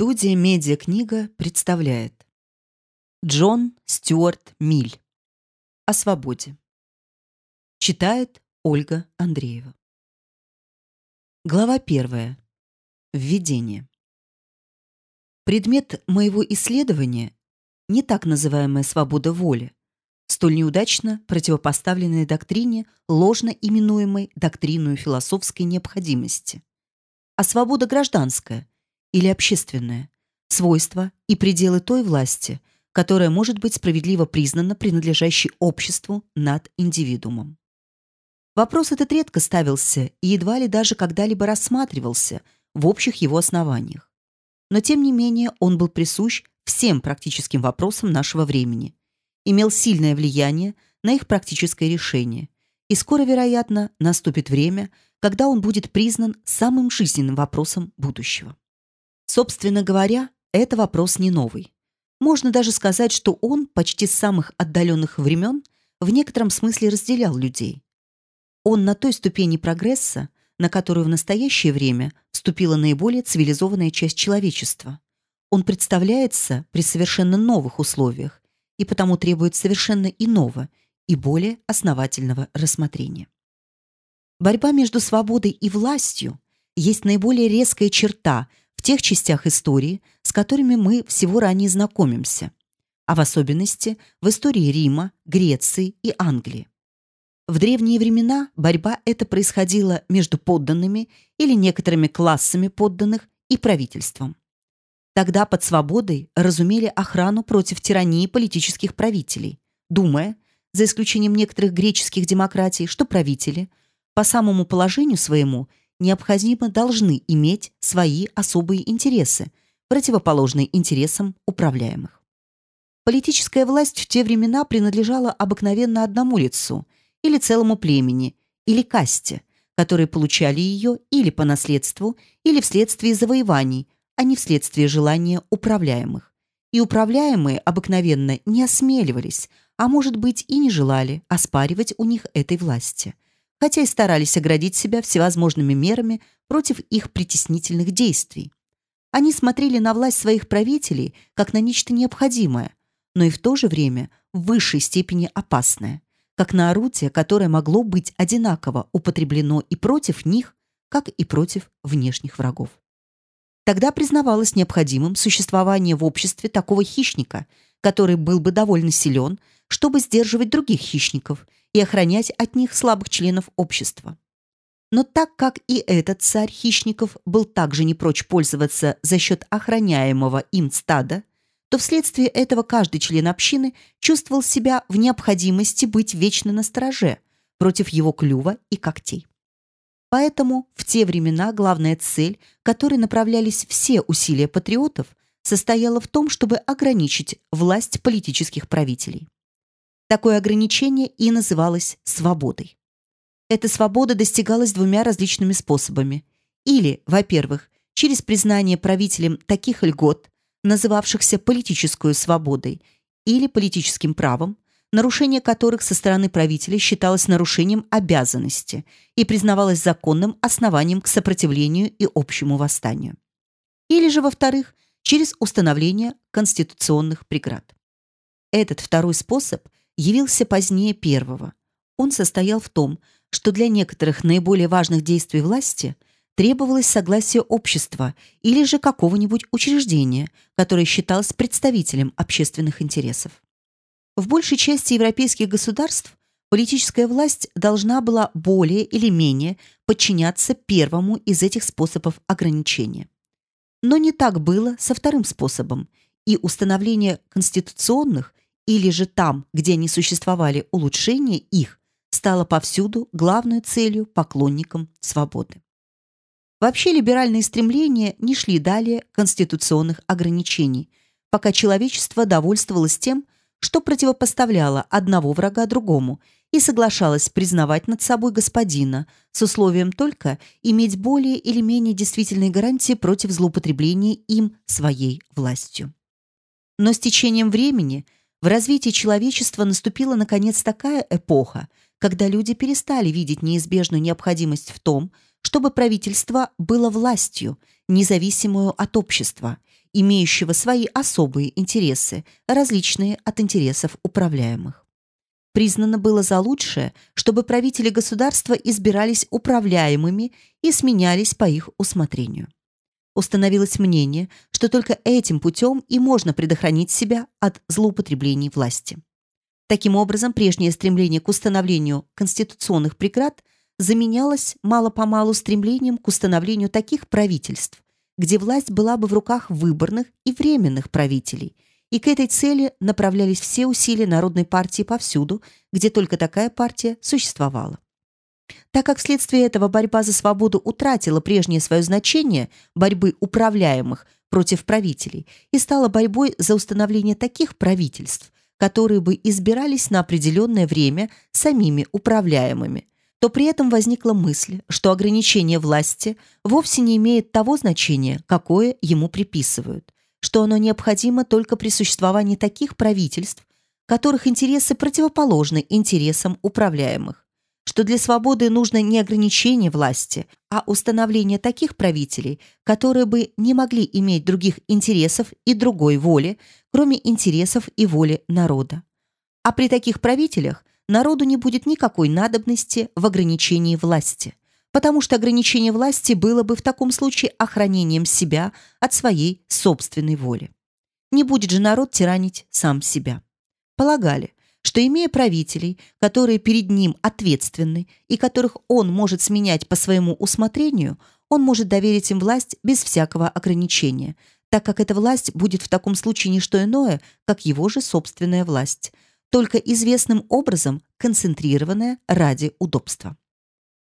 Студия «Медиакнига» представляет. Джон Стюарт Миль. О свободе Читает Ольга Андреева. Глава первая. Введение. Предмет моего исследования не так называемая свобода воли, столь неудачно противопоставленной доктрине, ложно именуемой доктриной философской необходимости, а свобода гражданская – или общественное, свойства и пределы той власти, которая может быть справедливо признана принадлежащей обществу над индивидуумом. Вопрос этот редко ставился и едва ли даже когда-либо рассматривался в общих его основаниях. Но тем не менее он был присущ всем практическим вопросам нашего времени, имел сильное влияние на их практическое решение, и скоро, вероятно, наступит время, когда он будет признан самым жизненным вопросом будущего. Собственно говоря, это вопрос не новый. Можно даже сказать, что он почти с самых отдаленных времен в некотором смысле разделял людей. Он на той ступени прогресса, на которую в настоящее время вступила наиболее цивилизованная часть человечества. Он представляется при совершенно новых условиях и потому требует совершенно иного и более основательного рассмотрения. Борьба между свободой и властью есть наиболее резкая черта в тех частях истории, с которыми мы всего ранее знакомимся, а в особенности в истории Рима, Греции и Англии. В древние времена борьба эта происходила между подданными или некоторыми классами подданных и правительством. Тогда под свободой разумели охрану против тирании политических правителей, думая, за исключением некоторых греческих демократий, что правители по самому положению своему необходимо должны иметь свои особые интересы, противоположные интересам управляемых. Политическая власть в те времена принадлежала обыкновенно одному лицу или целому племени, или касте, которые получали ее или по наследству, или вследствие завоеваний, а не вследствие желания управляемых. И управляемые обыкновенно не осмеливались, а может быть и не желали оспаривать у них этой власти – хотя и старались оградить себя всевозможными мерами против их притеснительных действий. Они смотрели на власть своих правителей как на нечто необходимое, но и в то же время в высшей степени опасное, как на орудие, которое могло быть одинаково употреблено и против них, как и против внешних врагов. Тогда признавалось необходимым существование в обществе такого хищника, который был бы довольно силен, чтобы сдерживать других хищников и охранять от них слабых членов общества. Но так как и этот царь хищников был также не прочь пользоваться за счет охраняемого им стада, то вследствие этого каждый член общины чувствовал себя в необходимости быть вечно на стороже против его клюва и когтей. Поэтому в те времена главная цель, которой направлялись все усилия патриотов, состояла в том, чтобы ограничить власть политических правителей. Такое ограничение и называлось свободой. Эта свобода достигалась двумя различными способами. Или, во-первых, через признание правителем таких льгот, называвшихся политической свободой или политическим правом, нарушение которых со стороны правителя считалось нарушением обязанности и признавалось законным основанием к сопротивлению и общему восстанию. Или же, во-вторых, через установление конституционных преград. Этот второй способ явился позднее первого. Он состоял в том, что для некоторых наиболее важных действий власти требовалось согласие общества или же какого-нибудь учреждения, которое считалось представителем общественных интересов. В большей части европейских государств политическая власть должна была более или менее подчиняться первому из этих способов ограничения. Но не так было со вторым способом, и установление конституционных или же там, где не существовали улучшения их, стало повсюду главной целью поклонникам свободы. Вообще либеральные стремления не шли далее конституционных ограничений, пока человечество довольствовалось тем, что противопоставляло одного врага другому и соглашалось признавать над собой господина с условием только иметь более или менее действительные гарантии против злоупотребления им своей властью. Но с течением времени – в развитии человечества наступила наконец такая эпоха, когда люди перестали видеть неизбежную необходимость в том, чтобы правительство было властью, независимую от общества, имеющего свои особые интересы, различные от интересов управляемых. Признано было за лучшее, чтобы правители государства избирались управляемыми и сменялись по их усмотрению. Установилось мнение, что только этим путем и можно предохранить себя от злоупотреблений власти. Таким образом, прежнее стремление к установлению конституционных преград заменялось мало-помалу стремлением к установлению таких правительств, где власть была бы в руках выборных и временных правителей – и к этой цели направлялись все усилия Народной партии повсюду, где только такая партия существовала. Так как вследствие этого борьба за свободу утратила прежнее свое значение борьбы управляемых против правителей и стала борьбой за установление таких правительств, которые бы избирались на определенное время самими управляемыми, то при этом возникла мысль, что ограничение власти вовсе не имеет того значения, какое ему приписывают, что оно необходимо только при существовании таких правительств, которых интересы противоположны интересам управляемых, что для свободы нужно не ограничение власти, а установление таких правителей, которые бы не могли иметь других интересов и другой воли, кроме интересов и воли народа. А при таких правителях народу не будет никакой надобности в ограничении власти – потому что ограничение власти было бы в таком случае охранением себя от своей собственной воли. Не будет же народ тиранить сам себя. Полагали, что имея правителей, которые перед ним ответственны и которых он может сменять по своему усмотрению, он может доверить им власть без всякого ограничения, так как эта власть будет в таком случае не что иное, как его же собственная власть, только известным образом концентрированная ради удобства.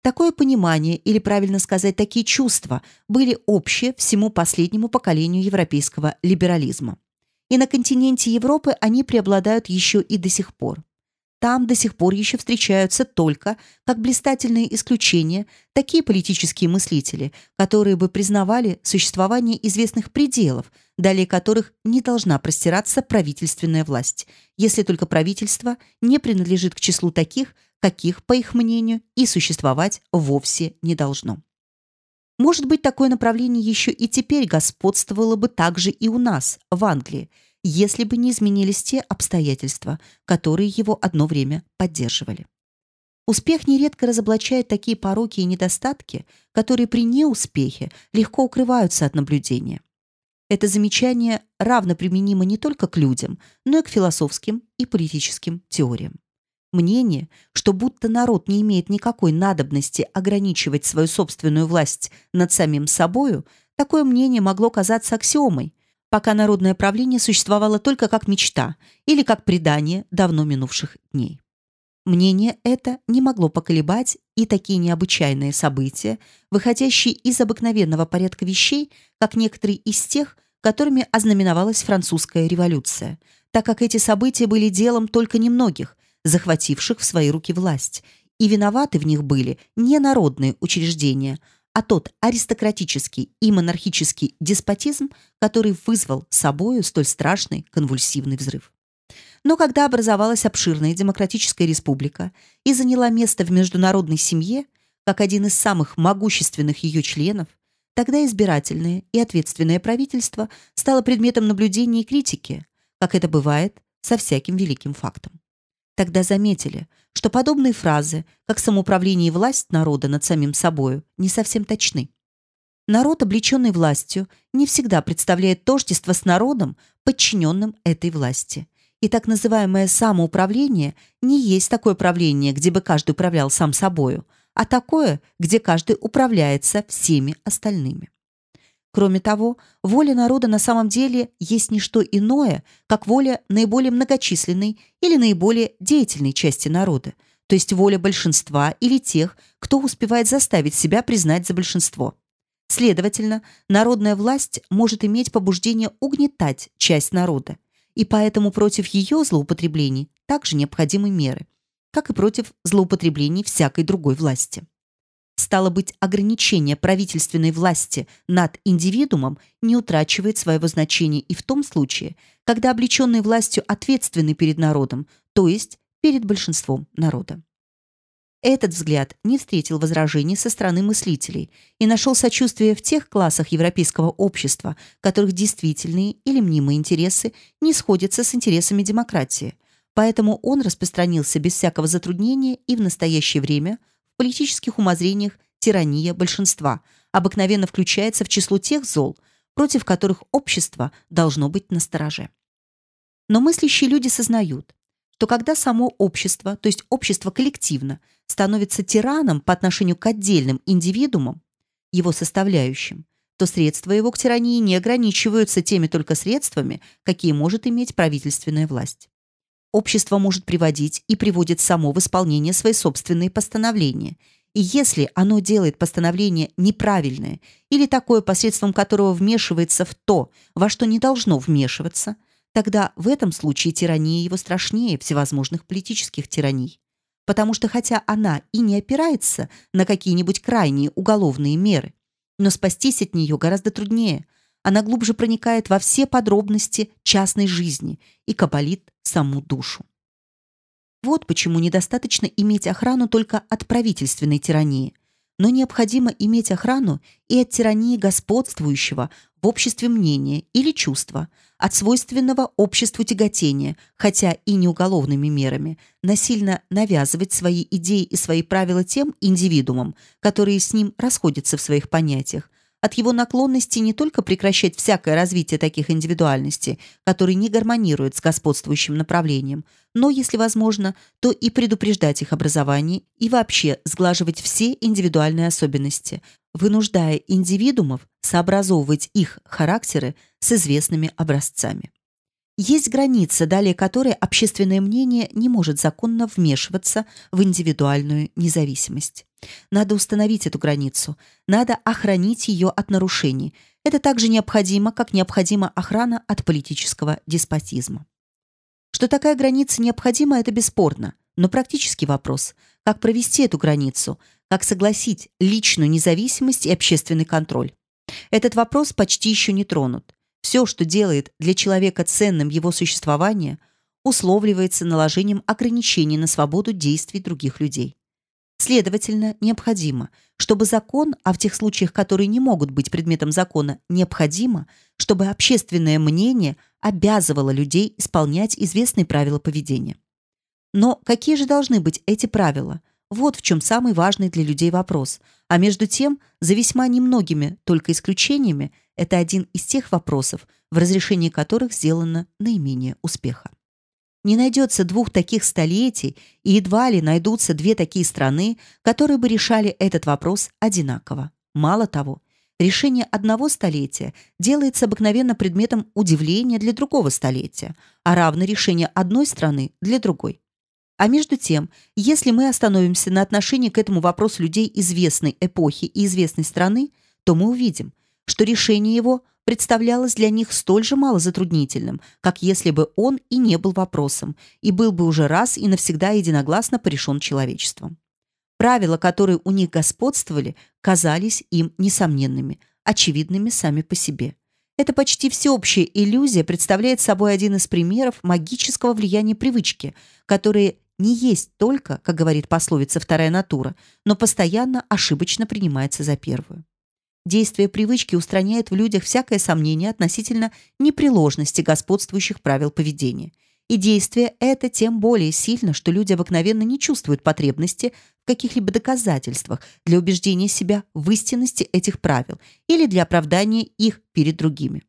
Такое понимание, или правильно сказать, такие чувства, были общие всему последнему поколению европейского либерализма. И на континенте Европы они преобладают еще и до сих пор. Там до сих пор еще встречаются только, как блистательные исключения, такие политические мыслители, которые бы признавали существование известных пределов, далее которых не должна простираться правительственная власть, если только правительство не принадлежит к числу таких, каких, по их мнению, и существовать вовсе не должно. Может быть, такое направление еще и теперь господствовало бы также и у нас, в Англии, если бы не изменились те обстоятельства, которые его одно время поддерживали. Успех нередко разоблачает такие пороки и недостатки, которые при неуспехе легко укрываются от наблюдения. Это замечание равно применимо не только к людям, но и к философским и политическим теориям. Мнение, что будто народ не имеет никакой надобности ограничивать свою собственную власть над самим собою, такое мнение могло казаться аксиомой, пока народное правление существовало только как мечта или как предание давно минувших дней. Мнение это не могло поколебать и такие необычайные события, выходящие из обыкновенного порядка вещей, как некоторые из тех, которыми ознаменовалась французская революция, так как эти события были делом только немногих, захвативших в свои руки власть, и виноваты в них были не народные учреждения, а тот аристократический и монархический деспотизм, который вызвал собою столь страшный конвульсивный взрыв. Но когда образовалась обширная демократическая республика и заняла место в международной семье, как один из самых могущественных ее членов, тогда избирательное и ответственное правительство стало предметом наблюдения и критики, как это бывает со всяким великим фактом. Тогда заметили, что подобные фразы, как самоуправление и власть народа над самим собою, не совсем точны. Народ, облеченный властью, не всегда представляет тождество с народом, подчиненным этой власти. И так называемое самоуправление не есть такое правление, где бы каждый управлял сам собою, а такое, где каждый управляется всеми остальными. Кроме того, воля народа на самом деле есть не что иное, как воля наиболее многочисленной или наиболее деятельной части народа, то есть воля большинства или тех, кто успевает заставить себя признать за большинство. Следовательно, народная власть может иметь побуждение угнетать часть народа, и поэтому против ее злоупотреблений также необходимы меры, как и против злоупотреблений всякой другой власти. Стало быть, ограничение правительственной власти над индивидуумом не утрачивает своего значения и в том случае, когда облеченный властью ответственны перед народом, то есть перед большинством народа. Этот взгляд не встретил возражений со стороны мыслителей и нашел сочувствие в тех классах европейского общества, которых действительные или мнимые интересы не сходятся с интересами демократии. Поэтому он распространился без всякого затруднения и в настоящее время политических умозрениях тирания большинства обыкновенно включается в число тех зол, против которых общество должно быть настороже. Но мыслящие люди сознают, что когда само общество, то есть общество коллективно, становится тираном по отношению к отдельным индивидуумам, его составляющим, то средства его к тирании не ограничиваются теми только средствами, какие может иметь правительственная власть. Общество может приводить и приводит само в исполнение свои собственные постановления. И если оно делает постановление неправильное или такое, посредством которого вмешивается в то, во что не должно вмешиваться, тогда в этом случае тирания его страшнее всевозможных политических тираний потому что хотя она и не опирается на какие-нибудь крайние уголовные меры, но спастись от нее гораздо труднее. Она глубже проникает во все подробности частной жизни и кабалит саму душу. Вот почему недостаточно иметь охрану только от правительственной тирании – но необходимо иметь охрану и от тирании господствующего в обществе мнения или чувства, от свойственного обществу тяготения, хотя и не уголовными мерами, насильно навязывать свои идеи и свои правила тем индивидуумам, которые с ним расходятся в своих понятиях, от его наклонности не только прекращать всякое развитие таких индивидуальностей, которые не гармонируют с господствующим направлением, но, если возможно, то и предупреждать их образование и вообще сглаживать все индивидуальные особенности, вынуждая индивидуумов сообразовывать их характеры с известными образцами. Есть граница, далее которой общественное мнение не может законно вмешиваться в индивидуальную независимость. Надо установить эту границу, надо охранить ее от нарушений. Это также необходимо, как необходима охрана от политического деспотизма. Что такая граница необходима, это бесспорно, но практический вопрос, как провести эту границу, как согласить личную независимость и общественный контроль. Этот вопрос почти еще не тронут. Все, что делает для человека ценным его существование, условливается наложением ограничений на свободу действий других людей. Следовательно, необходимо, чтобы закон, а в тех случаях, которые не могут быть предметом закона, необходимо, чтобы общественное мнение обязывало людей исполнять известные правила поведения. Но какие же должны быть эти правила? Вот в чем самый важный для людей вопрос. А между тем, за весьма немногими только исключениями, это один из тех вопросов, в разрешении которых сделано наименее успеха. Не найдется двух таких столетий, и едва ли найдутся две такие страны, которые бы решали этот вопрос одинаково. Мало того, решение одного столетия делается обыкновенно предметом удивления для другого столетия, а равно решение одной страны для другой. А между тем, если мы остановимся на отношении к этому вопросу людей известной эпохи и известной страны, то мы увидим, что решение его представлялось для них столь же мало затруднительным, как если бы он и не был вопросом, и был бы уже раз и навсегда единогласно порешен человечеством. Правила, которые у них господствовали, казались им несомненными, очевидными сами по себе. Эта почти всеобщая иллюзия представляет собой один из примеров магического влияния привычки, которые не есть только, как говорит пословица «вторая натура», но постоянно ошибочно принимается за первую. Действие привычки устраняет в людях всякое сомнение относительно непреложности господствующих правил поведения. И действие это тем более сильно, что люди обыкновенно не чувствуют потребности в каких-либо доказательствах для убеждения себя в истинности этих правил или для оправдания их перед другими.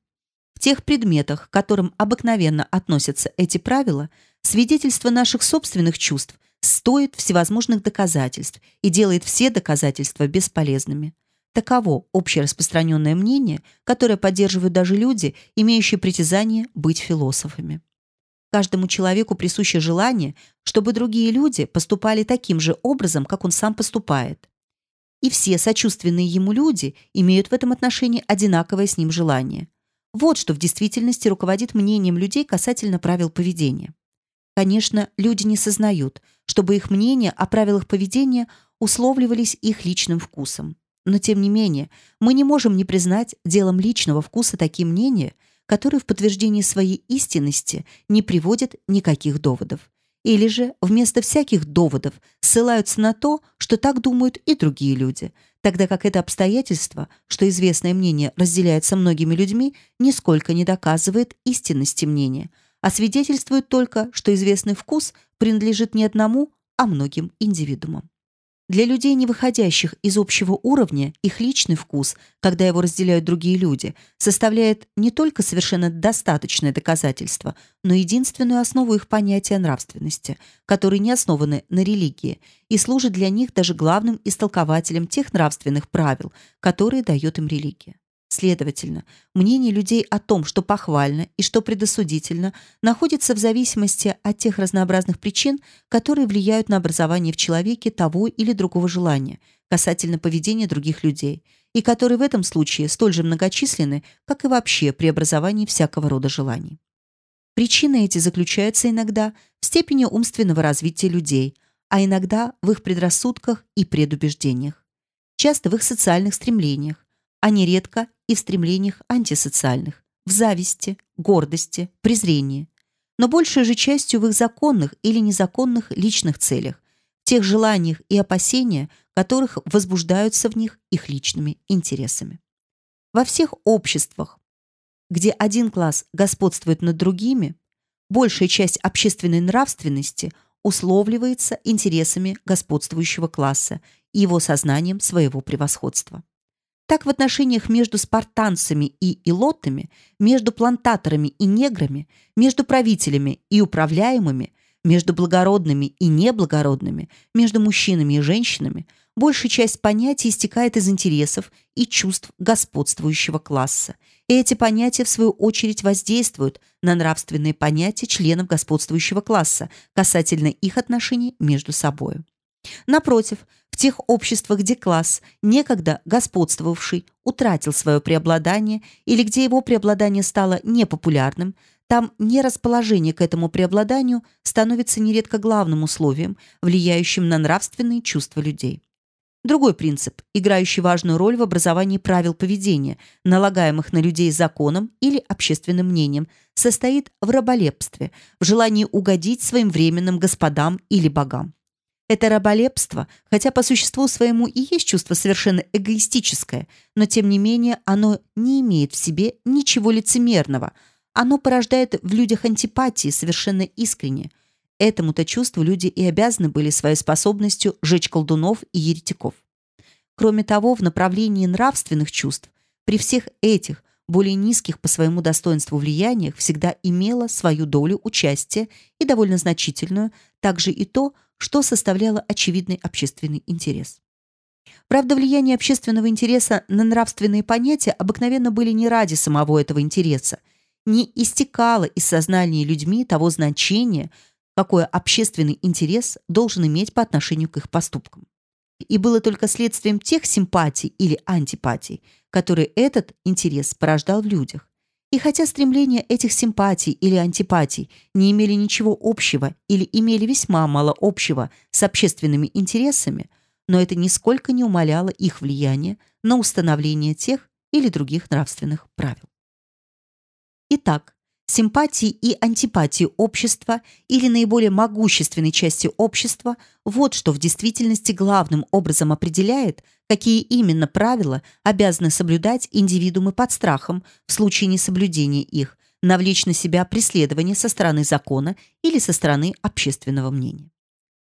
В тех предметах, к которым обыкновенно относятся эти правила, свидетельство наших собственных чувств стоит всевозможных доказательств и делает все доказательства бесполезными. Таково общераспространенное мнение, которое поддерживают даже люди, имеющие притязание быть философами. Каждому человеку присуще желание, чтобы другие люди поступали таким же образом, как он сам поступает. И все сочувственные ему люди имеют в этом отношении одинаковое с ним желание. Вот что в действительности руководит мнением людей касательно правил поведения. Конечно, люди не сознают, чтобы их мнения о правилах поведения условливались их личным вкусом. Но тем не менее, мы не можем не признать делом личного вкуса такие мнения, которые в подтверждении своей истинности не приводят никаких доводов. или же вместо всяких доводов ссылаются на то, что так думают и другие люди, тогда как это обстоятельство, что известное мнение разделяется многими людьми, нисколько не доказывает истинности мнения, а свидетельствует только, что известный вкус принадлежит не одному, а многим индивидуумам. Для людей, не выходящих из общего уровня, их личный вкус, когда его разделяют другие люди, составляет не только совершенно достаточное доказательство, но единственную основу их понятия нравственности, которые не основаны на религии и служат для них даже главным истолкователем тех нравственных правил, которые дает им религия. Следовательно, мнение людей о том, что похвально и что предосудительно, находится в зависимости от тех разнообразных причин, которые влияют на образование в человеке того или другого желания касательно поведения других людей, и которые в этом случае столь же многочисленны, как и вообще при образовании всякого рода желаний. Причины эти заключаются иногда в степени умственного развития людей, а иногда в их предрассудках и предубеждениях, часто в их социальных стремлениях, а нередко и в стремлениях антисоциальных, в зависти, гордости, презрении, но большей же частью в их законных или незаконных личных целях, тех желаниях и опасениях, которых возбуждаются в них их личными интересами. Во всех обществах, где один класс господствует над другими, большая часть общественной нравственности условливается интересами господствующего класса и его сознанием своего превосходства. Так в отношениях между спартанцами и илотами, между плантаторами и неграми, между правителями и управляемыми, между благородными и неблагородными, между мужчинами и женщинами, большая часть понятий истекает из интересов и чувств господствующего класса. И эти понятия, в свою очередь, воздействуют на нравственные понятия членов господствующего класса касательно их отношений между собой. Напротив, в тех обществах, где класс, некогда господствовавший, утратил свое преобладание или где его преобладание стало непопулярным, там нерасположение к этому преобладанию становится нередко главным условием, влияющим на нравственные чувства людей. Другой принцип, играющий важную роль в образовании правил поведения, налагаемых на людей законом или общественным мнением, состоит в раболепстве, в желании угодить своим временным господам или богам. Это раболепство, хотя по существу своему и есть чувство совершенно эгоистическое, но тем не менее оно не имеет в себе ничего лицемерного. Оно порождает в людях антипатии совершенно искренне. Этому-то чувству люди и обязаны были своей способностью жечь колдунов и еретиков. Кроме того, в направлении нравственных чувств при всех этих более низких по своему достоинству влияниях всегда имело свою долю участия и довольно значительную, также и то, что составляло очевидный общественный интерес. Правда, влияние общественного интереса на нравственные понятия обыкновенно были не ради самого этого интереса, не истекало из сознания людьми того значения, какое общественный интерес должен иметь по отношению к их поступкам. И было только следствием тех симпатий или антипатий, которые этот интерес порождал в людях, и хотя стремления этих симпатий или антипатий не имели ничего общего или имели весьма мало общего с общественными интересами, но это нисколько не умаляло их влияние на установление тех или других нравственных правил. Итак, Симпатии и антипатии общества или наиболее могущественной части общества – вот что в действительности главным образом определяет, какие именно правила обязаны соблюдать индивидуумы под страхом в случае несоблюдения их, навлечь на себя преследование со стороны закона или со стороны общественного мнения.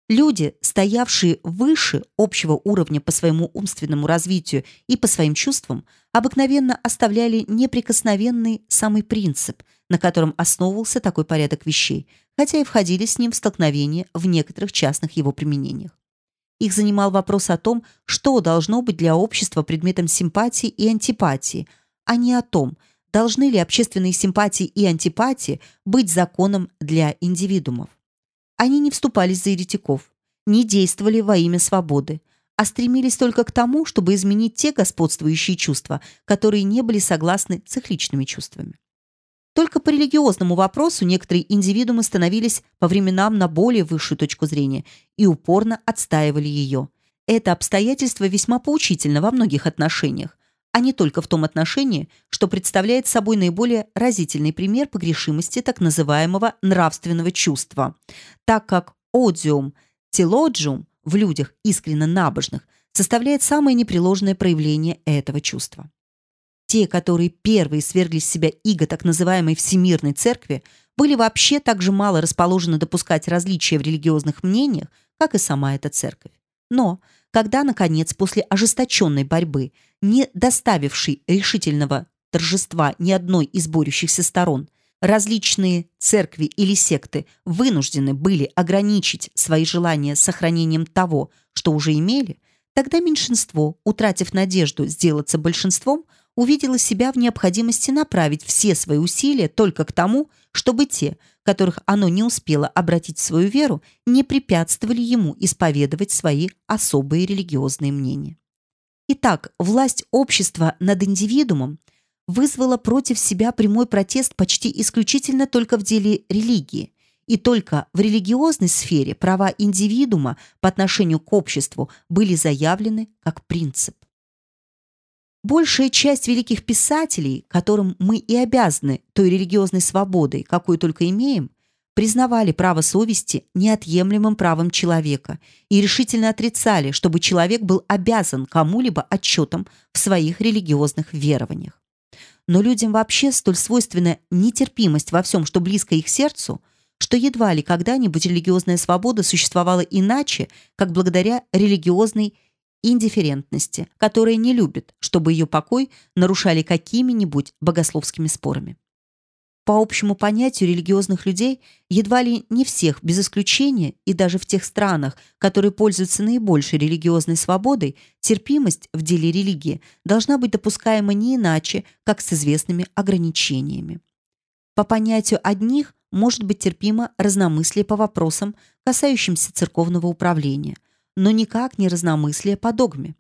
Люди, стоявшие выше общего уровня по своему умственному развитию и по своим чувствам, обыкновенно оставляли неприкосновенный самый принцип – на котором основывался такой порядок вещей, хотя и входили с ним в столкновение в некоторых частных его применениях. Их занимал вопрос о том, что должно быть для общества предметом симпатии и антипатии, а не о том, должны ли общественные симпатии и антипатии быть законом для индивидуумов. Они не вступались за еретиков, не действовали во имя свободы, а стремились только к тому, чтобы изменить те господствующие чувства, которые не были согласны с их личными чувствами. Только по религиозному вопросу некоторые индивидуумы становились по временам на более высшую точку зрения и упорно отстаивали ее. Это обстоятельство весьма поучительно во многих отношениях. А не только в том отношении, что представляет собой наиболее разительный пример погрешимости так называемого нравственного чувства, так как одиум, телоджиум в людях искренно набожных составляет самое непреложное проявление этого чувства. Те, которые первые свергли с себя иго так называемой Всемирной Церкви, были вообще так же мало расположены допускать различия в религиозных мнениях, как и сама эта церковь. Но, когда, наконец, после ожесточенной борьбы, не доставившей решительного торжества ни одной из борющихся сторон, различные церкви или секты вынуждены были ограничить свои желания сохранением того, что уже имели, тогда меньшинство, утратив надежду сделаться большинством, увидело себя в необходимости направить все свои усилия только к тому, чтобы те, которых оно не успело обратить в свою веру, не препятствовали ему исповедовать свои особые религиозные мнения. Итак, власть общества над индивидуумом вызвала против себя прямой протест почти исключительно только в деле религии, и только в религиозной сфере права индивидуума по отношению к обществу были заявлены как принцип. Большая часть великих писателей, которым мы и обязаны той религиозной свободой, какую только имеем, признавали право совести неотъемлемым правом человека и решительно отрицали, чтобы человек был обязан кому-либо отчетом в своих религиозных верованиях. Но людям вообще столь свойственна нетерпимость во всем, что близко их сердцу, что едва ли когда-нибудь религиозная свобода существовала иначе, как благодаря религиозной индифферентности, которая не любит, чтобы ее покой нарушали какими-нибудь богословскими спорами. По общему понятию религиозных людей, едва ли не всех, без исключения, и даже в тех странах, которые пользуются наибольшей религиозной свободой, терпимость в деле религии должна быть допускаема не иначе, как с известными ограничениями. По понятию одних может быть терпимо разномыслие по вопросам, касающимся церковного управления, но никак не разномыслие по догме.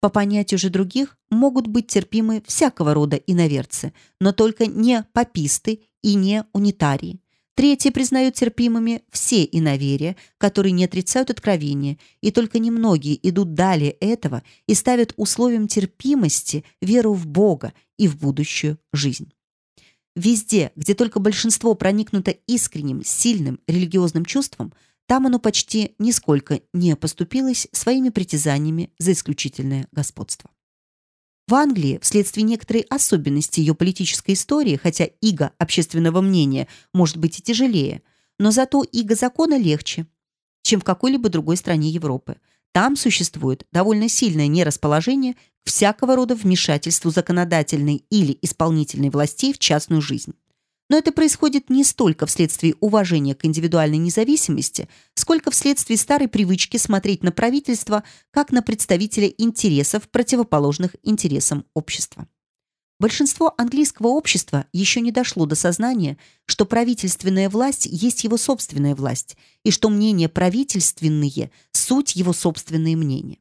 По понятию же других могут быть терпимы всякого рода иноверцы, но только не паписты и не унитарии. Третьи признают терпимыми все иноверия, которые не отрицают откровения, и только немногие идут далее этого и ставят условием терпимости веру в Бога и в будущую жизнь. Везде, где только большинство проникнуто искренним, сильным религиозным чувством – там оно почти нисколько не поступилось своими притязаниями за исключительное господство. В Англии, вследствие некоторой особенности ее политической истории, хотя иго общественного мнения может быть и тяжелее, но зато иго закона легче, чем в какой-либо другой стране Европы. Там существует довольно сильное нерасположение всякого рода вмешательству законодательной или исполнительной властей в частную жизнь. Но это происходит не столько вследствие уважения к индивидуальной независимости, сколько вследствие старой привычки смотреть на правительство как на представителя интересов, противоположных интересам общества. Большинство английского общества еще не дошло до сознания, что правительственная власть есть его собственная власть, и что мнения правительственные – суть его собственные мнения.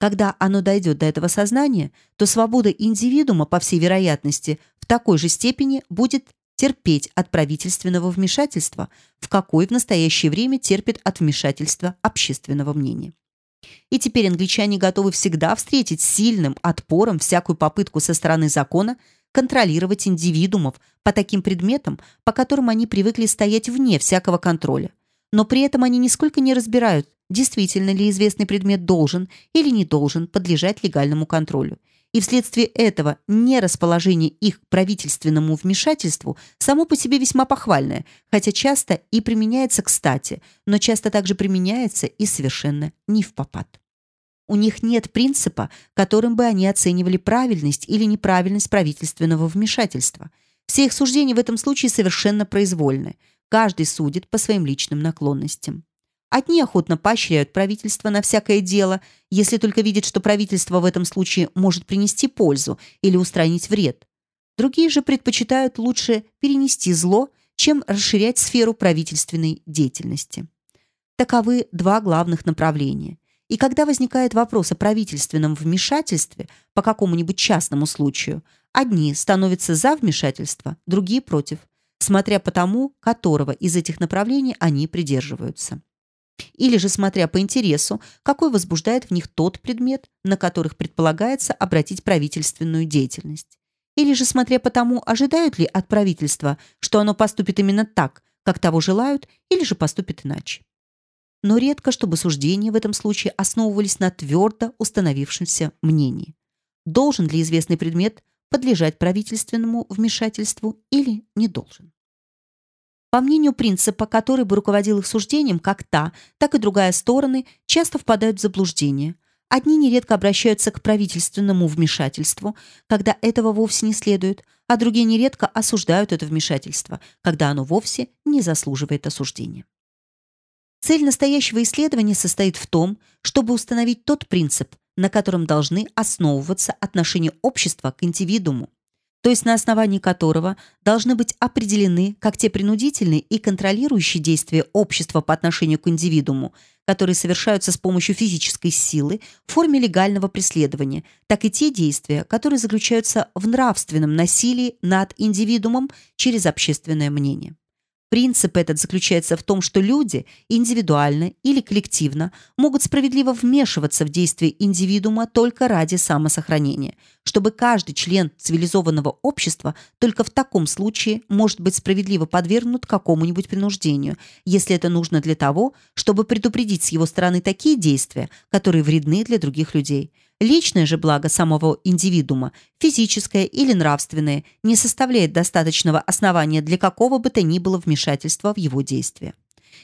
Когда оно дойдет до этого сознания, то свобода индивидуума, по всей вероятности, в такой же степени будет терпеть от правительственного вмешательства, в какой в настоящее время терпит от вмешательства общественного мнения. И теперь англичане готовы всегда встретить сильным отпором всякую попытку со стороны закона контролировать индивидуумов по таким предметам, по которым они привыкли стоять вне всякого контроля. Но при этом они нисколько не разбирают, действительно ли известный предмет должен или не должен подлежать легальному контролю и вследствие этого нерасположение их к правительственному вмешательству само по себе весьма похвальное, хотя часто и применяется кстати, но часто также применяется и совершенно не в попад. У них нет принципа, которым бы они оценивали правильность или неправильность правительственного вмешательства. Все их суждения в этом случае совершенно произвольны. Каждый судит по своим личным наклонностям. Одни охотно поощряют правительство на всякое дело, если только видят, что правительство в этом случае может принести пользу или устранить вред. Другие же предпочитают лучше перенести зло, чем расширять сферу правительственной деятельности. Таковы два главных направления. И когда возникает вопрос о правительственном вмешательстве по какому-нибудь частному случаю, одни становятся за вмешательство, другие против, смотря по тому, которого из этих направлений они придерживаются. Или же смотря по интересу, какой возбуждает в них тот предмет, на которых предполагается обратить правительственную деятельность. Или же смотря по тому, ожидают ли от правительства, что оно поступит именно так, как того желают, или же поступит иначе. Но редко, чтобы суждения в этом случае основывались на твердо установившемся мнении. Должен ли известный предмет подлежать правительственному вмешательству или не должен? По мнению принципа, который бы руководил их суждением, как та, так и другая стороны часто впадают в заблуждение. Одни нередко обращаются к правительственному вмешательству, когда этого вовсе не следует, а другие нередко осуждают это вмешательство, когда оно вовсе не заслуживает осуждения. Цель настоящего исследования состоит в том, чтобы установить тот принцип, на котором должны основываться отношения общества к индивидууму, то есть на основании которого должны быть определены как те принудительные и контролирующие действия общества по отношению к индивидууму, которые совершаются с помощью физической силы в форме легального преследования, так и те действия, которые заключаются в нравственном насилии над индивидуумом через общественное мнение. Принцип этот заключается в том, что люди индивидуально или коллективно могут справедливо вмешиваться в действия индивидуума только ради самосохранения, чтобы каждый член цивилизованного общества только в таком случае может быть справедливо подвергнут какому-нибудь принуждению, если это нужно для того, чтобы предупредить с его стороны такие действия, которые вредны для других людей. Личное же благо самого индивидуума, физическое или нравственное, не составляет достаточного основания для какого бы то ни было вмешательства в его действия.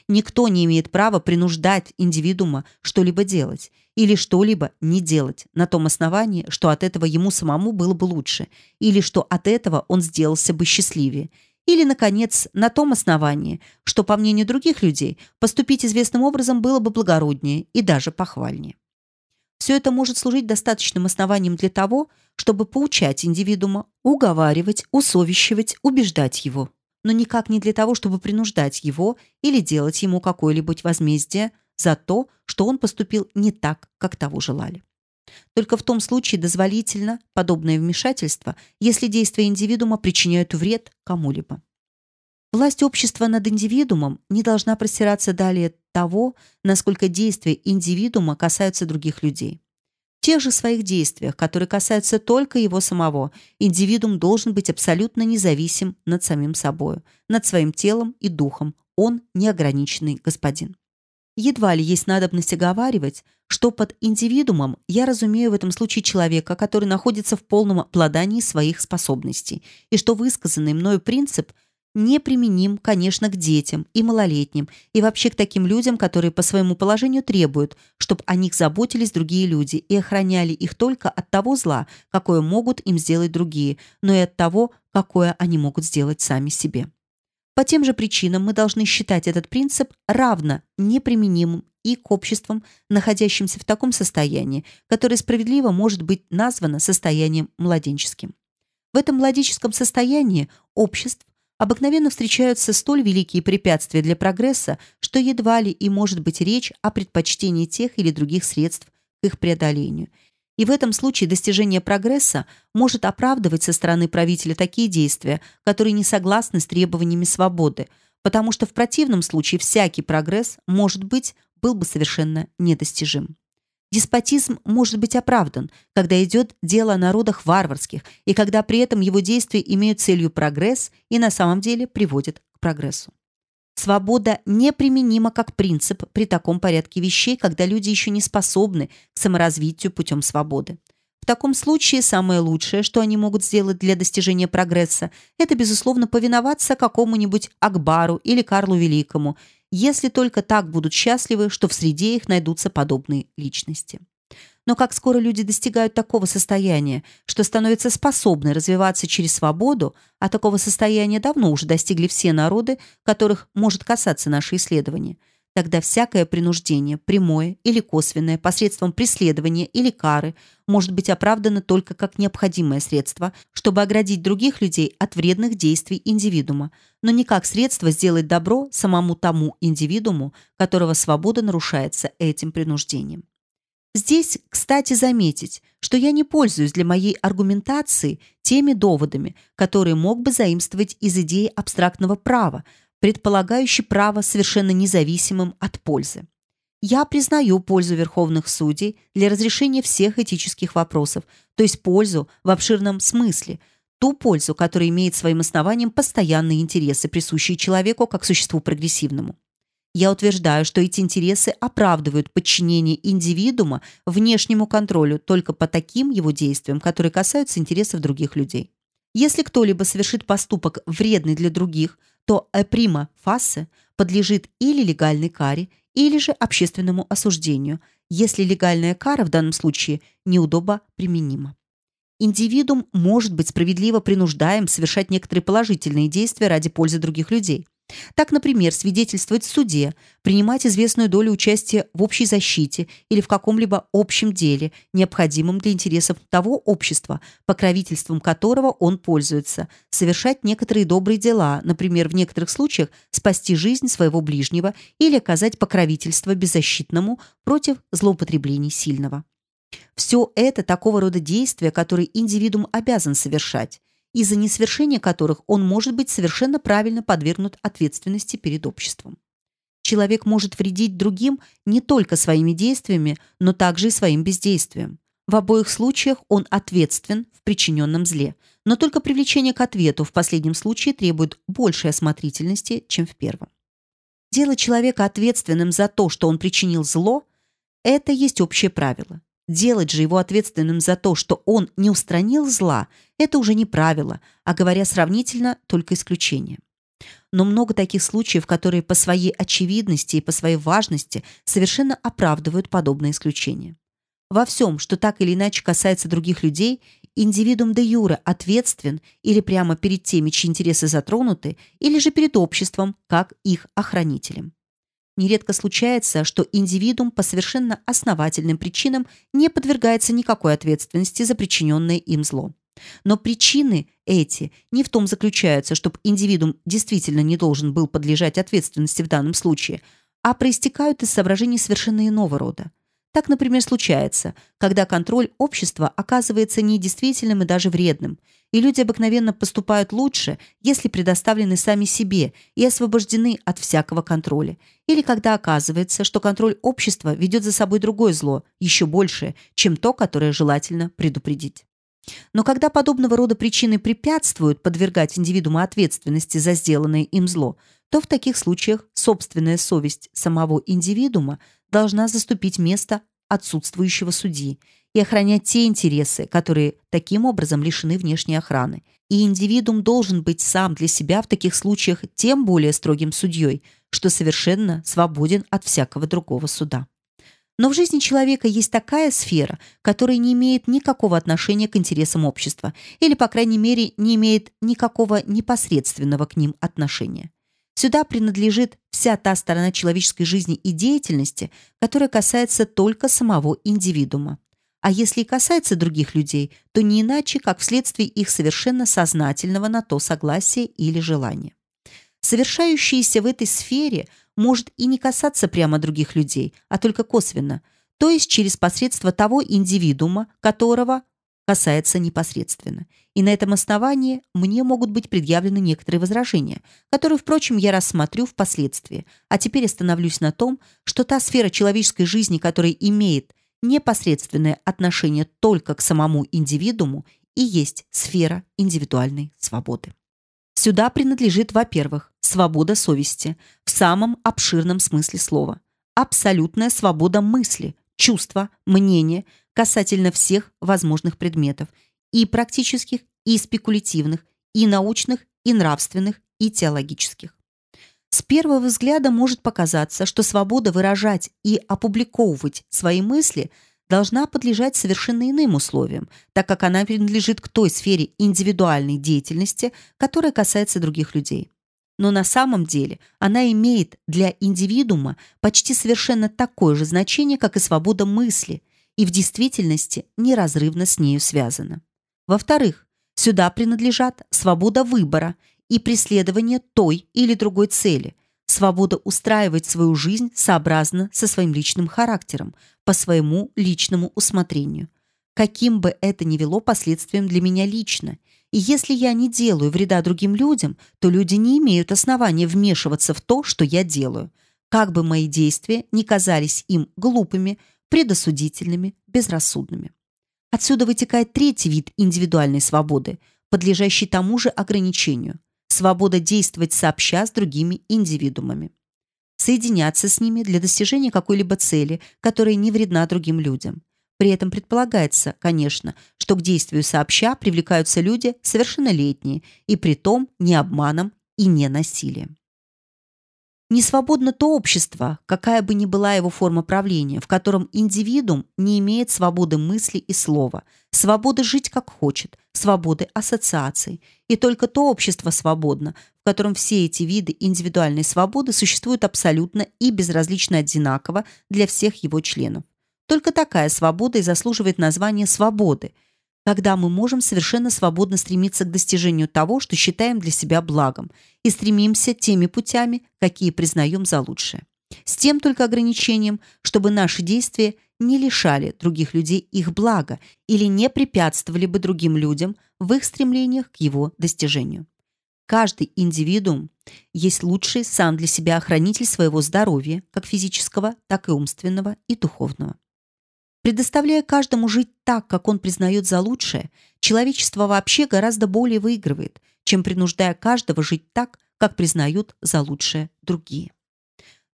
Никто не имеет права принуждать индивидуума что-либо делать или что-либо не делать на том основании, что от этого ему самому было бы лучше, или что от этого он сделался бы счастливее, или, наконец, на том основании, что, по мнению других людей, поступить известным образом было бы благороднее и даже похвальнее. Все это может служить достаточным основанием для того, чтобы поучать индивидуума, уговаривать, усовещивать, убеждать его, но никак не для того, чтобы принуждать его или делать ему какое-либо возмездие за то, что он поступил не так, как того желали. Только в том случае дозволительно подобное вмешательство, если действия индивидуума причиняют вред кому-либо. Власть общества над индивидуумом не должна простираться далее того, насколько действия индивидуума касаются других людей. В тех же своих действиях, которые касаются только его самого, индивидуум должен быть абсолютно независим над самим собой, над своим телом и духом. Он неограниченный господин. Едва ли есть надобность оговаривать, что под индивидуумом я разумею в этом случае человека, который находится в полном обладании своих способностей, и что высказанный мною принцип – неприменим, конечно, к детям и малолетним, и вообще к таким людям, которые по своему положению требуют, чтобы о них заботились другие люди и охраняли их только от того зла, какое могут им сделать другие, но и от того, какое они могут сделать сами себе. По тем же причинам мы должны считать этот принцип равно неприменимым и к обществам, находящимся в таком состоянии, которое справедливо может быть названо состоянием младенческим. В этом младенческом состоянии обществ обыкновенно встречаются столь великие препятствия для прогресса, что едва ли и может быть речь о предпочтении тех или других средств к их преодолению. И в этом случае достижение прогресса может оправдывать со стороны правителя такие действия, которые не согласны с требованиями свободы, потому что в противном случае всякий прогресс, может быть, был бы совершенно недостижим. Деспотизм может быть оправдан, когда идет дело о народах варварских и когда при этом его действия имеют целью прогресс и на самом деле приводят к прогрессу. Свобода неприменима как принцип при таком порядке вещей, когда люди еще не способны к саморазвитию путем свободы. В таком случае самое лучшее, что они могут сделать для достижения прогресса, это, безусловно, повиноваться какому-нибудь Акбару или Карлу Великому – если только так будут счастливы, что в среде их найдутся подобные личности. Но как скоро люди достигают такого состояния, что становятся способны развиваться через свободу, а такого состояния давно уже достигли все народы, которых может касаться наше исследование – Тогда всякое принуждение, прямое или косвенное, посредством преследования или кары, может быть оправдано только как необходимое средство, чтобы оградить других людей от вредных действий индивидуума, но не как средство сделать добро самому тому индивидууму, которого свобода нарушается этим принуждением. Здесь, кстати, заметить, что я не пользуюсь для моей аргументации теми доводами, которые мог бы заимствовать из идеи абстрактного права, предполагающий право совершенно независимым от пользы. Я признаю пользу верховных судей для разрешения всех этических вопросов, то есть пользу в обширном смысле, ту пользу, которая имеет своим основанием постоянные интересы, присущие человеку как существу прогрессивному. Я утверждаю, что эти интересы оправдывают подчинение индивидуума внешнему контролю только по таким его действиям, которые касаются интересов других людей. Если кто-либо совершит поступок вредный для других, то эприма фассе подлежит или легальной каре, или же общественному осуждению, если легальная кара в данном случае неудобо применима. Индивидуум может быть справедливо принуждаем совершать некоторые положительные действия ради пользы других людей – так, например, свидетельствовать в суде, принимать известную долю участия в общей защите или в каком-либо общем деле, необходимом для интересов того общества, покровительством которого он пользуется, совершать некоторые добрые дела, например, в некоторых случаях спасти жизнь своего ближнего или оказать покровительство беззащитному против злоупотреблений сильного. Все это такого рода действия, которые индивидуум обязан совершать, из-за несовершения которых он может быть совершенно правильно подвергнут ответственности перед обществом. Человек может вредить другим не только своими действиями, но также и своим бездействием. В обоих случаях он ответственен в причиненном зле, но только привлечение к ответу в последнем случае требует большей осмотрительности, чем в первом. Делать человека ответственным за то, что он причинил зло, это есть общее правило. Делать же его ответственным за то, что он не устранил зла, это уже не правило, а говоря сравнительно, только исключение. Но много таких случаев, которые по своей очевидности и по своей важности совершенно оправдывают подобное исключение. Во всем, что так или иначе касается других людей, индивидуум де юре ответственен или прямо перед теми, чьи интересы затронуты, или же перед обществом, как их охранителем. Нередко случается, что индивидуум по совершенно основательным причинам не подвергается никакой ответственности за причиненное им зло. Но причины эти не в том заключаются, чтобы индивидуум действительно не должен был подлежать ответственности в данном случае, а проистекают из соображений совершенно иного рода. Так, например, случается, когда контроль общества оказывается недействительным и даже вредным, и люди обыкновенно поступают лучше, если предоставлены сами себе и освобождены от всякого контроля, или когда оказывается, что контроль общества ведет за собой другое зло, еще большее, чем то, которое желательно предупредить. Но когда подобного рода причины препятствуют подвергать индивидуума ответственности за сделанное им зло, то в таких случаях собственная совесть самого индивидуума должна заступить место отсутствующего судьи и охранять те интересы, которые таким образом лишены внешней охраны. И индивидуум должен быть сам для себя в таких случаях тем более строгим судьей, что совершенно свободен от всякого другого суда. Но в жизни человека есть такая сфера, которая не имеет никакого отношения к интересам общества или, по крайней мере, не имеет никакого непосредственного к ним отношения. Сюда принадлежит вся та сторона человеческой жизни и деятельности, которая касается только самого индивидуума. А если и касается других людей, то не иначе, как вследствие их совершенно сознательного на то согласия или желания. Совершающееся в этой сфере может и не касаться прямо других людей, а только косвенно, то есть через посредство того индивидуума, которого касается непосредственно. И на этом основании мне могут быть предъявлены некоторые возражения, которые, впрочем, я рассмотрю впоследствии. А теперь остановлюсь на том, что та сфера человеческой жизни, которая имеет непосредственное отношение только к самому индивидууму, и есть сфера индивидуальной свободы. Сюда принадлежит, во-первых, свобода совести в самом обширном смысле слова, абсолютная свобода мысли, чувства, мнения касательно всех возможных предметов, и практических, и спекулятивных, и научных, и нравственных, и теологических. С первого взгляда может показаться, что свобода выражать и опубликовывать свои мысли – должна подлежать совершенно иным условиям, так как она принадлежит к той сфере индивидуальной деятельности, которая касается других людей. Но на самом деле она имеет для индивидуума почти совершенно такое же значение, как и свобода мысли, и в действительности неразрывно с нею связана. Во-вторых, сюда принадлежат свобода выбора и преследование той или другой цели, свобода устраивать свою жизнь сообразно со своим личным характером, по своему личному усмотрению, каким бы это ни вело последствиям для меня лично. И если я не делаю вреда другим людям, то люди не имеют основания вмешиваться в то, что я делаю. как бы мои действия не казались им глупыми, предосудительными, безрассудными. Отсюда вытекает третий вид индивидуальной свободы, подлежащий тому же ограничению – свобода действовать сообща с другими индивидуумами. Соединяться с ними для достижения какой-либо цели, которая не вредна другим людям. При этом предполагается, конечно, что к действию сообща привлекаются люди совершеннолетние и при том не обманом и не насилием. Не свободно то общество, какая бы ни была его форма правления, в котором индивидуум не имеет свободы мысли и слова, свободы жить как хочет, свободы ассоциаций. И только то общество свободно, в котором все эти виды индивидуальной свободы существуют абсолютно и безразлично одинаково для всех его членов. Только такая свобода и заслуживает названия свободы – когда мы можем совершенно свободно стремиться к достижению того, что считаем для себя благом, и стремимся теми путями, какие признаем за лучшее. С тем только ограничением, чтобы наши действия не лишали других людей их блага или не препятствовали бы другим людям в их стремлениях к его достижению. Каждый индивидуум есть лучший сам для себя охранитель своего здоровья, как физического, так и умственного и духовного. Предоставляя каждому жить так, как он признает за лучшее, человечество вообще гораздо более выигрывает, чем принуждая каждого жить так, как признают за лучшее другие.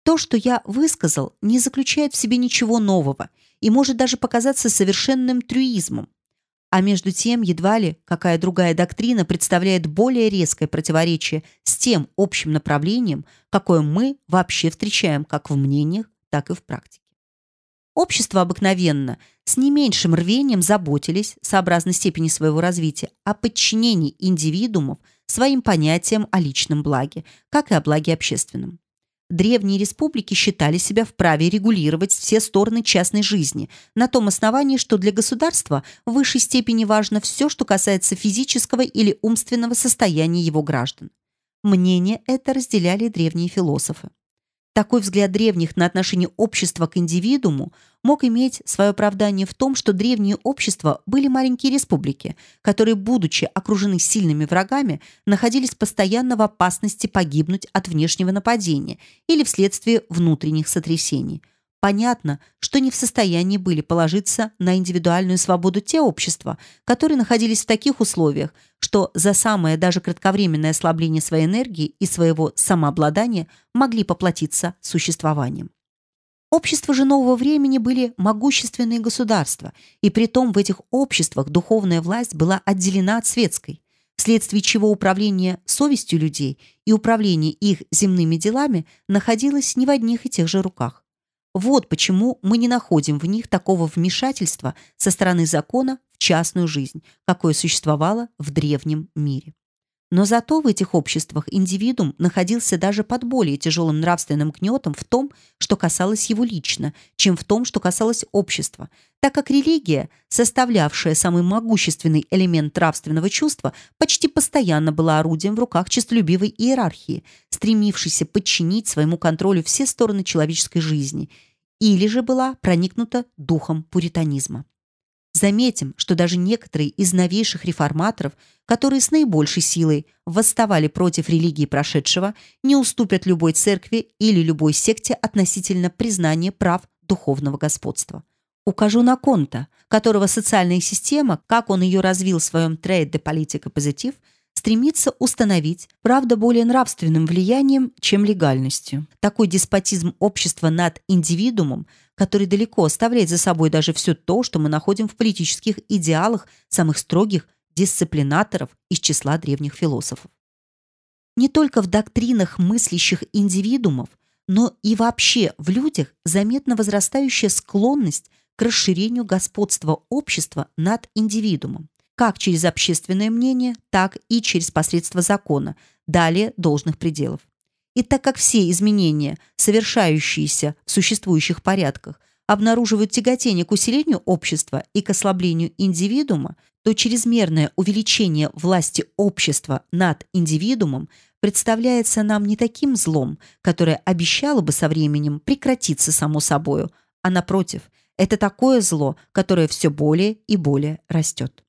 То, что я высказал, не заключает в себе ничего нового и может даже показаться совершенным трюизмом. А между тем, едва ли какая другая доктрина представляет более резкое противоречие с тем общим направлением, какое мы вообще встречаем как в мнениях, так и в практике. Общество обыкновенно с не меньшим рвением заботились, сообразно степени своего развития, о подчинении индивидуумов своим понятиям о личном благе, как и о благе общественном. Древние республики считали себя вправе регулировать все стороны частной жизни на том основании, что для государства в высшей степени важно все, что касается физического или умственного состояния его граждан. Мнение это разделяли древние философы. Такой взгляд древних на отношение общества к индивидууму мог иметь свое оправдание в том, что древние общества были маленькие республики, которые, будучи окружены сильными врагами, находились постоянно в опасности погибнуть от внешнего нападения или вследствие внутренних сотрясений. Понятно, что не в состоянии были положиться на индивидуальную свободу те общества, которые находились в таких условиях, что за самое даже кратковременное ослабление своей энергии и своего самообладания могли поплатиться существованием. Общества же нового времени были могущественные государства, и при том в этих обществах духовная власть была отделена от светской, вследствие чего управление совестью людей и управление их земными делами находилось не в одних и тех же руках. Вот почему мы не находим в них такого вмешательства со стороны закона в частную жизнь, какое существовало в древнем мире. Но зато в этих обществах индивидуум находился даже под более тяжелым нравственным гнетом в том, что касалось его лично, чем в том, что касалось общества, так как религия, составлявшая самый могущественный элемент нравственного чувства, почти постоянно была орудием в руках честолюбивой иерархии, стремившейся подчинить своему контролю все стороны человеческой жизни, или же была проникнута духом пуританизма. Заметим, что даже некоторые из новейших реформаторов, которые с наибольшей силой восставали против религии прошедшего, не уступят любой церкви или любой секте относительно признания прав духовного господства. Укажу на Конта, которого социальная система, как он ее развил в своем «Trade de Politica Positive», стремится установить, правда, более нравственным влиянием, чем легальностью. Такой деспотизм общества над индивидуумом – который далеко оставляет за собой даже все то, что мы находим в политических идеалах самых строгих дисциплинаторов из числа древних философов. Не только в доктринах мыслящих индивидуумов, но и вообще в людях заметна возрастающая склонность к расширению господства общества над индивидуумом, как через общественное мнение, так и через посредство закона, далее должных пределов. И так как все изменения, совершающиеся в существующих порядках, обнаруживают тяготение к усилению общества и к ослаблению индивидуума, то чрезмерное увеличение власти общества над индивидуумом представляется нам не таким злом, которое обещало бы со временем прекратиться само собою, а напротив, это такое зло, которое все более и более растет.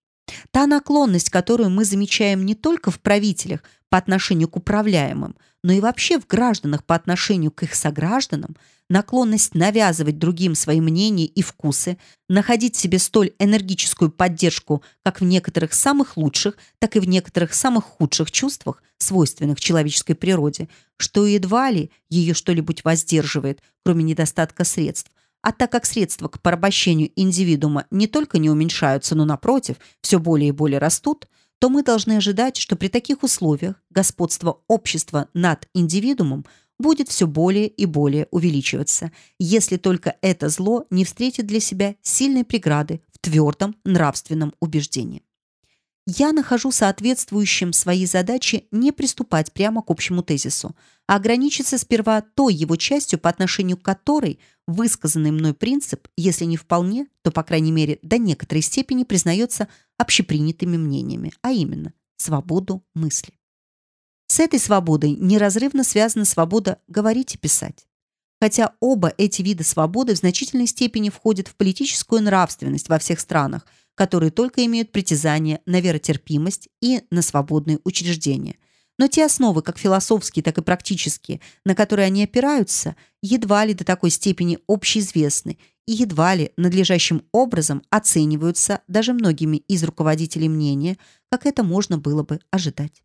Та наклонность, которую мы замечаем не только в правителях, по отношению к управляемым, но и вообще в гражданах по отношению к их согражданам, наклонность навязывать другим свои мнения и вкусы, находить себе столь энергическую поддержку как в некоторых самых лучших, так и в некоторых самых худших чувствах, свойственных человеческой природе, что едва ли ее что-нибудь воздерживает, кроме недостатка средств. А так как средства к порабощению индивидуума не только не уменьшаются, но, напротив, все более и более растут – то мы должны ожидать, что при таких условиях господство общества над индивидуумом будет все более и более увеличиваться, если только это зло не встретит для себя сильной преграды в твердом нравственном убеждении. Я нахожу соответствующим своей задаче не приступать прямо к общему тезису, а ограничиться сперва той его частью, по отношению к которой высказанный мной принцип, если не вполне, то, по крайней мере, до некоторой степени признается общепринятыми мнениями, а именно свободу мысли. С этой свободой неразрывно связана свобода говорить и писать. Хотя оба эти вида свободы в значительной степени входят в политическую нравственность во всех странах, которые только имеют притязание на веротерпимость и на свободные учреждения. Но те основы, как философские, так и практические, на которые они опираются, едва ли до такой степени общеизвестны и едва ли надлежащим образом оцениваются даже многими из руководителей мнения, как это можно было бы ожидать.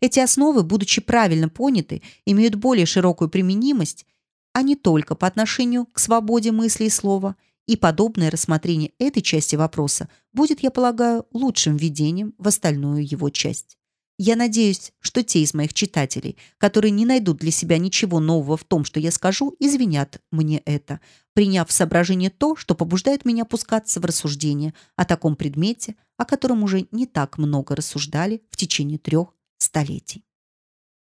Эти основы, будучи правильно поняты, имеют более широкую применимость, а не только по отношению к свободе мысли и слова, и подобное рассмотрение этой части вопроса будет, я полагаю, лучшим введением в остальную его часть. Я надеюсь, что те из моих читателей, которые не найдут для себя ничего нового в том, что я скажу, извинят мне это, приняв в соображение то, что побуждает меня пускаться в рассуждение о таком предмете, о котором уже не так много рассуждали в течение трех столетий.